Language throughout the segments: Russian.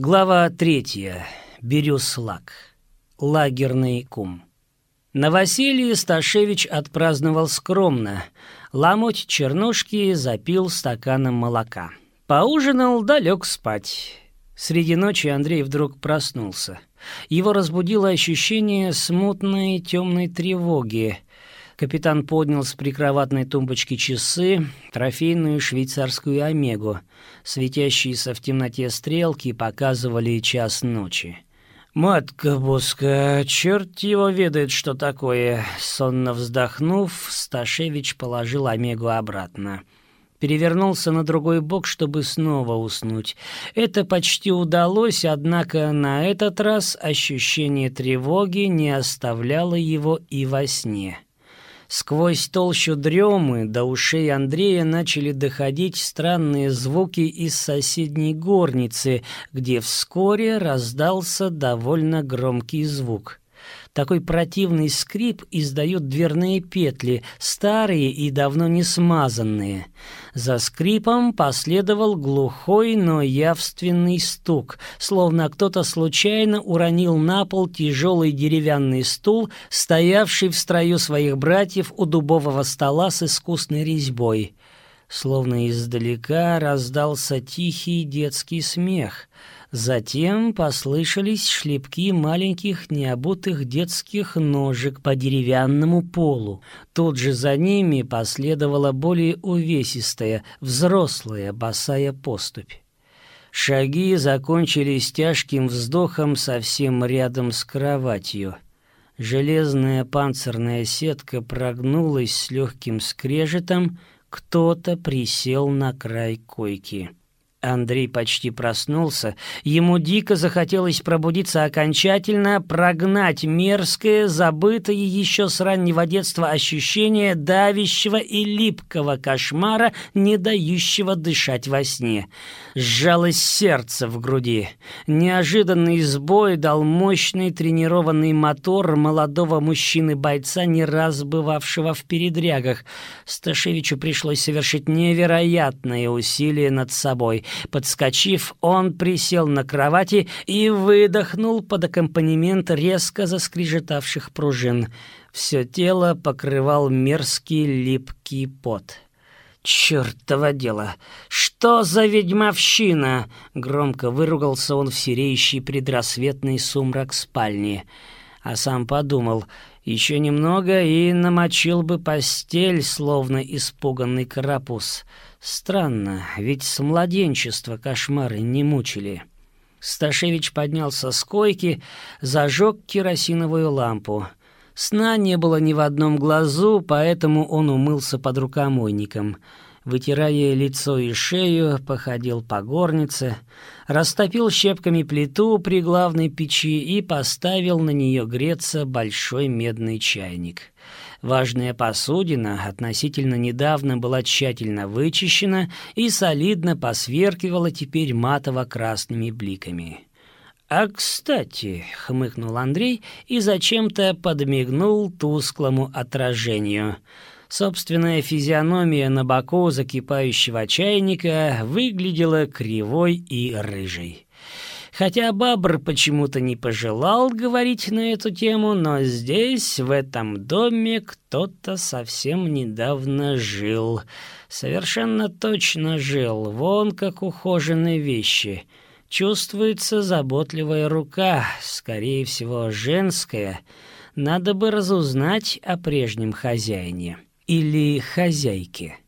Глава третья. Бирюслак. Лагерный кум. Новоселье Сташевич отпраздновал скромно. Ламоть чернушки запил стаканом молока. Поужинал, да лег спать. Среди ночи Андрей вдруг проснулся. Его разбудило ощущение смутной темной тревоги. Капитан поднял с прикроватной тумбочки часы, трофейную швейцарскую омегу. Светящиеся в темноте стрелки показывали час ночи. «Матка боска, черт его ведает, что такое!» Сонно вздохнув, Сташевич положил омегу обратно. Перевернулся на другой бок, чтобы снова уснуть. Это почти удалось, однако на этот раз ощущение тревоги не оставляло его и во сне. Сквозь толщу дремы до ушей Андрея начали доходить странные звуки из соседней горницы, где вскоре раздался довольно громкий звук. Такой противный скрип издают дверные петли, старые и давно не смазанные. За скрипом последовал глухой, но явственный стук, словно кто-то случайно уронил на пол тяжелый деревянный стул, стоявший в строю своих братьев у дубового стола с искусной резьбой. Словно издалека раздался тихий детский смех — Затем послышались шлепки маленьких необутых детских ножек по деревянному полу. Тут же за ними последовала более увесистая, взрослая босая поступь. Шаги закончились тяжким вздохом совсем рядом с кроватью. Железная панцирная сетка прогнулась с легким скрежетом, кто-то присел на край койки. Андрей почти проснулся. Ему дико захотелось пробудиться окончательно, прогнать мерзкое, забытое еще с раннего детства ощущение давящего и липкого кошмара, не дающего дышать во сне. Сжалось сердце в груди. Неожиданный сбой дал мощный тренированный мотор молодого мужчины-бойца, не раз бывавшего в передрягах. Сташевичу пришлось совершить невероятное усилие над собой. Подскочив, он присел на кровати и выдохнул под аккомпанемент резко заскрежетавших пружин. Все тело покрывал мерзкий липкий пот. «Чёртово дело! Что за ведьмовщина?» — громко выругался он в сереющий предрассветный сумрак спальни. А сам подумал, еще немного и намочил бы постель, словно испуганный карапуз. Странно, ведь с младенчества кошмары не мучили. Сташевич поднялся с койки, зажег керосиновую лампу. Сна не было ни в одном глазу, поэтому он умылся под рукомойником. Вытирая лицо и шею, походил по горнице, растопил щепками плиту при главной печи и поставил на нее греться большой медный чайник. Важная посудина относительно недавно была тщательно вычищена и солидно посверкивала теперь матово-красными бликами. «А кстати», — хмыкнул Андрей и зачем-то подмигнул тусклому отражению. Собственная физиономия на боку закипающего чайника выглядела кривой и рыжей. Хотя Бабр почему-то не пожелал говорить на эту тему, но здесь, в этом доме, кто-то совсем недавно жил. Совершенно точно жил, вон как ухоженные вещи. Чувствуется заботливая рука, скорее всего, женская. Надо бы разузнать о прежнем хозяине или хозяйке.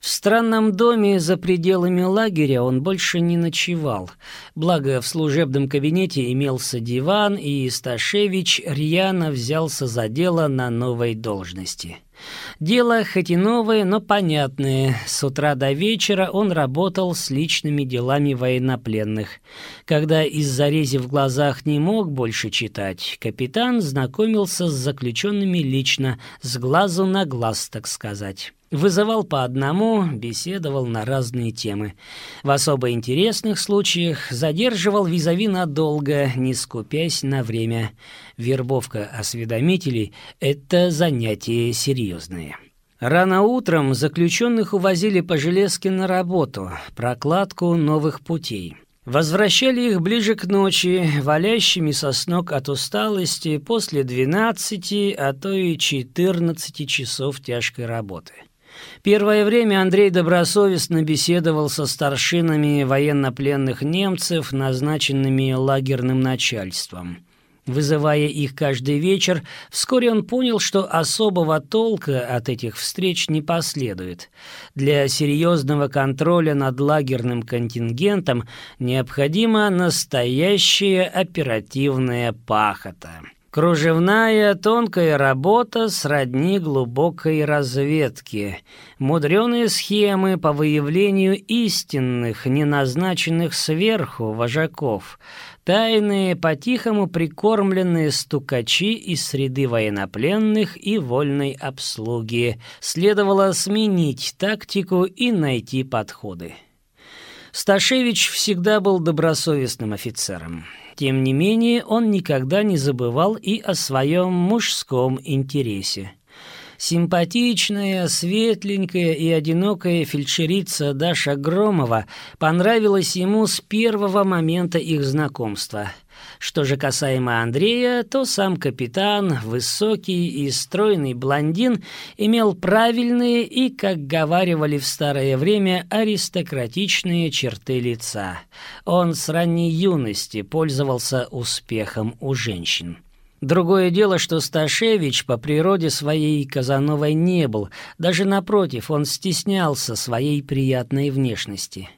В странном доме за пределами лагеря он больше не ночевал. Благо, в служебном кабинете имелся диван, и Сташевич рьяно взялся за дело на новой должности. Дело хоть и новое, но понятное. С утра до вечера он работал с личными делами военнопленных. Когда из зарези в глазах не мог больше читать, капитан знакомился с заключенными лично, с глазу на глаз, так сказать. Вызывал по одному, беседовал на разные темы. В особо интересных случаях задерживал визави надолго, не скупясь на время. Вербовка осведомителей — это занятие серьезное. Рано утром заключенных увозили по железке на работу, прокладку новых путей. Возвращали их ближе к ночи, валящими со сног от усталости после 12, а то и 14 часов тяжкой работы. Первое время Андрей добросовестно беседовал со старшинами военнопленных немцев, назначенными лагерным начальством. Вызывая их каждый вечер, вскоре он понял, что особого толка от этих встреч не последует. Для серьезного контроля над лагерным контингентом необходима настоящая оперативная пахота. Кружевная тонкая работа сродни глубокой разведке, мудреные схемы по выявлению истинных, неназначенных сверху вожаков, тайные, по-тихому прикормленные стукачи из среды военнопленных и вольной обслуги. Следовало сменить тактику и найти подходы. Сташевич всегда был добросовестным офицером. Тем не менее, он никогда не забывал и о своем мужском интересе. Симпатичная, светленькая и одинокая фельдшерица Даша Громова понравилась ему с первого момента их знакомства – что же касаемо Андрея, то сам капитан, высокий и стройный блондин, имел правильные и, как говаривали в старое время, аристократичные черты лица. Он с ранней юности пользовался успехом у женщин. Другое дело, что Сташевич по природе своей Казановой не был, даже напротив, он стеснялся своей приятной внешности.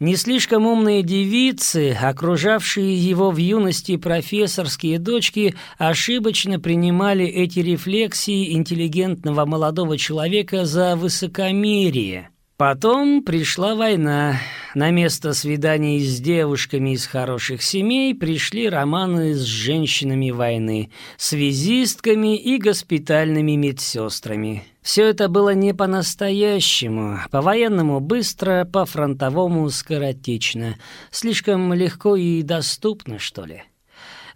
Не слишком умные девицы, окружавшие его в юности профессорские дочки, ошибочно принимали эти рефлексии интеллигентного молодого человека за высокомерие. Потом пришла война. На место свиданий с девушками из хороших семей пришли романы с женщинами войны, связистками и госпитальными медсестрами. Все это было не по-настоящему, по-военному быстро, по-фронтовому скоротечно, слишком легко и доступно, что ли.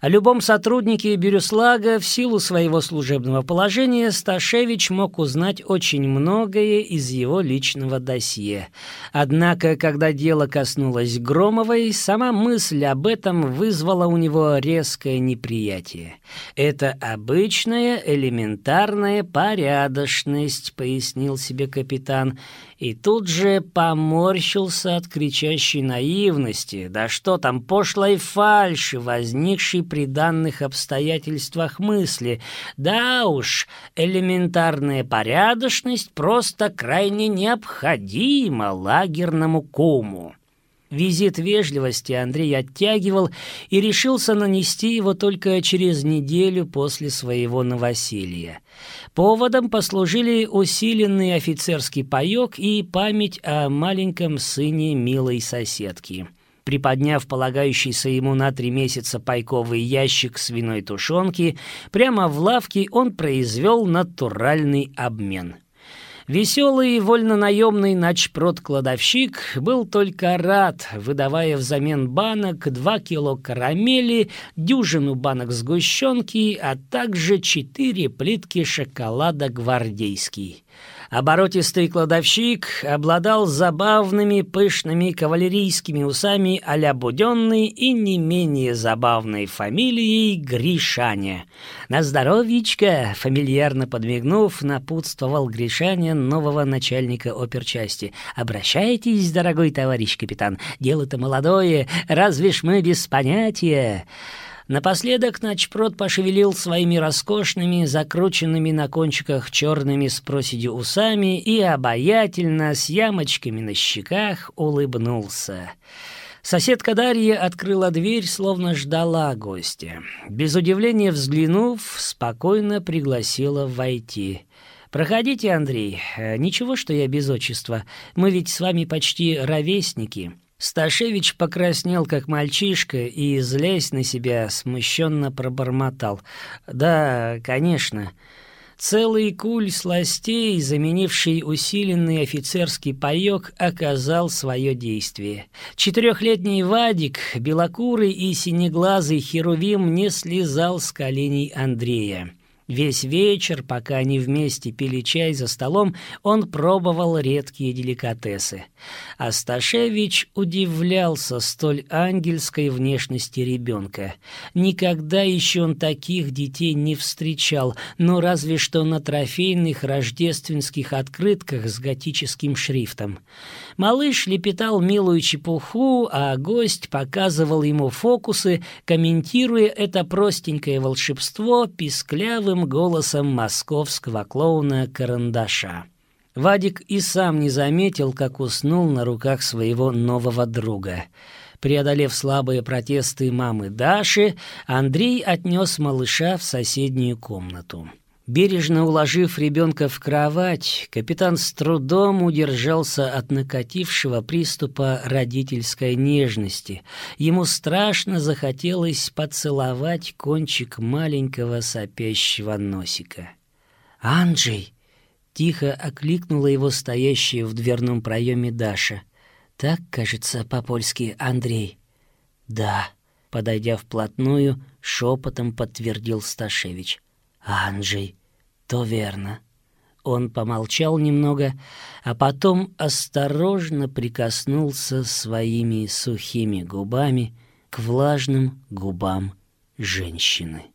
О любом сотруднике Бирюслага в силу своего служебного положения Сташевич мог узнать очень многое из его личного досье. Однако, когда дело коснулось Громовой, сама мысль об этом вызвала у него резкое неприятие. «Это обычная элементарная порядочность», — пояснил себе капитан, и тут же поморщился от кричащей наивности, да что там, пошлой фальши, возникшей при данных обстоятельствах мысли. Да уж, элементарная порядочность просто крайне необходима лагерному куму. Визит вежливости Андрей оттягивал и решился нанести его только через неделю после своего новоселья. Поводом послужили усиленный офицерский паёк и память о маленьком сыне милой соседки. Приподняв полагающийся ему на три месяца пайковый ящик свиной тушенки, прямо в лавке он произвел натуральный обмен — Веселый вольнонаемный начпрод-кладовщик был только рад, выдавая взамен банок два кило карамели, дюжину банок сгущенки, а также четыре плитки шоколада «Гвардейский». Оборотистый кладовщик обладал забавными пышными кавалерийскими усами а-ля и не менее забавной фамилией Гришаня. «На здоровьечко!» — фамильярно подмигнув, напутствовал Гришаня нового начальника оперчасти. «Обращайтесь, дорогой товарищ капитан, дело-то молодое, разве ж мы без понятия?» Напоследок Начпрод пошевелил своими роскошными, закрученными на кончиках черными с проседью усами и обаятельно, с ямочками на щеках, улыбнулся. Соседка Дарья открыла дверь, словно ждала гостя. Без удивления взглянув, спокойно пригласила войти. «Проходите, Андрей. Ничего, что я без отчества. Мы ведь с вами почти ровесники». Сташевич покраснел, как мальчишка, и, злясь на себя, смущенно пробормотал. «Да, конечно». Целый куль сластей, заменивший усиленный офицерский паёк, оказал свое действие. Четырехлетний Вадик, белокурый и синеглазый Херувим не слезал с коленей Андрея. Весь вечер, пока они вместе пили чай за столом, он пробовал редкие деликатесы. Асташевич удивлялся столь ангельской внешности ребенка. Никогда еще он таких детей не встречал, но разве что на трофейных рождественских открытках с готическим шрифтом. Малыш лепетал милую чепуху, а гость показывал ему фокусы, комментируя это простенькое волшебство писклявым веселым голосом московского клоуна Карандаша. Вадик и сам не заметил, как уснул на руках своего нового друга. Преодолев слабые протесты мамы Даши, Андрей отнес малыша в соседнюю комнату. Бережно уложив ребенка в кровать, капитан с трудом удержался от накатившего приступа родительской нежности. Ему страшно захотелось поцеловать кончик маленького сопящего носика. «Анджей!» — тихо окликнула его стоящая в дверном проеме Даша. «Так, кажется, по-польски Андрей». «Да», — подойдя вплотную, шепотом подтвердил Сташевич. Анджей, то верно. Он помолчал немного, а потом осторожно прикоснулся своими сухими губами к влажным губам женщины.